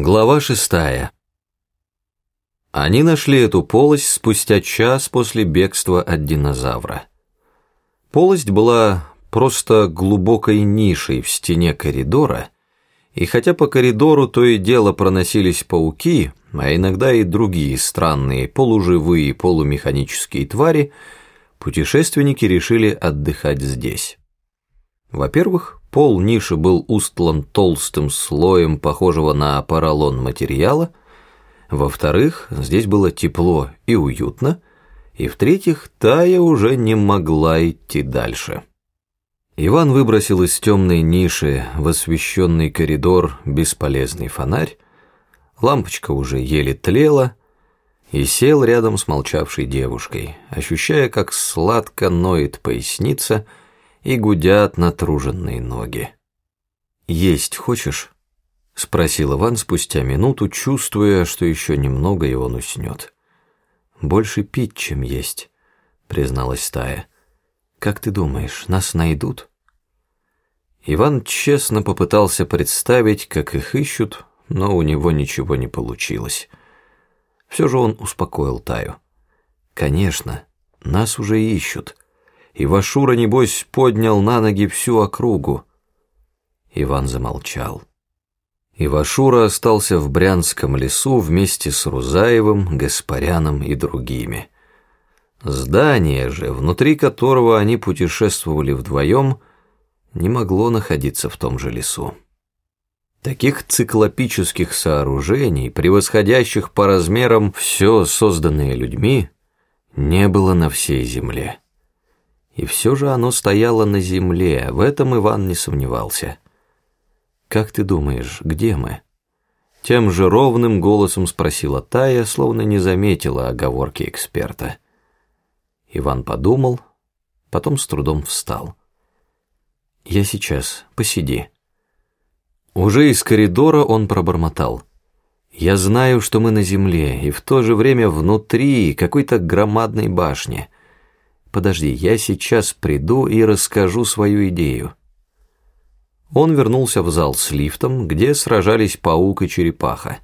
Глава шестая. Они нашли эту полость спустя час после бегства от динозавра. Полость была просто глубокой нишей в стене коридора, и хотя по коридору то и дело проносились пауки, а иногда и другие странные полуживые полумеханические твари, путешественники решили отдыхать здесь. Во-первых, Пол ниши был устлан толстым слоем похожего на поролон материала. Во-вторых, здесь было тепло и уютно. И в-третьих, Тая уже не могла идти дальше. Иван выбросил из темной ниши в освещенный коридор бесполезный фонарь. Лампочка уже еле тлела и сел рядом с молчавшей девушкой, ощущая, как сладко ноет поясница – и гудят натруженные ноги. «Есть хочешь?» — спросил Иван спустя минуту, чувствуя, что еще немного и он уснет. «Больше пить, чем есть», — призналась Тая. «Как ты думаешь, нас найдут?» Иван честно попытался представить, как их ищут, но у него ничего не получилось. Все же он успокоил Таю. «Конечно, нас уже ищут». И Вашура, небось, поднял на ноги всю округу. Иван замолчал. Ивашура остался в Брянском лесу вместе с Рузаевым, Гаспаряном и другими. Здание же, внутри которого они путешествовали вдвоем, не могло находиться в том же лесу. Таких циклопических сооружений, превосходящих по размерам все созданное людьми, не было на всей земле. И все же оно стояло на земле, в этом Иван не сомневался. «Как ты думаешь, где мы?» Тем же ровным голосом спросила Тая, словно не заметила оговорки эксперта. Иван подумал, потом с трудом встал. «Я сейчас, посиди». Уже из коридора он пробормотал. «Я знаю, что мы на земле, и в то же время внутри какой-то громадной башни». Подожди, я сейчас приду и расскажу свою идею. Он вернулся в зал с лифтом, где сражались паук и черепаха.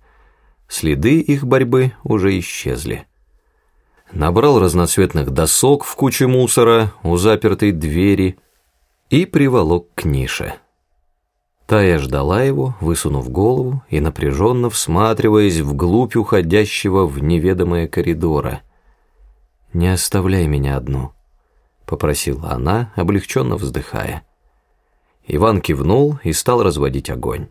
Следы их борьбы уже исчезли. Набрал разноцветных досок в куче мусора у запертой двери и приволок к нише. Тая ждала его, высунув голову и напряженно всматриваясь вглубь уходящего в неведомое коридора. «Не оставляй меня одну», — попросила она, облегченно вздыхая. Иван кивнул и стал разводить огонь.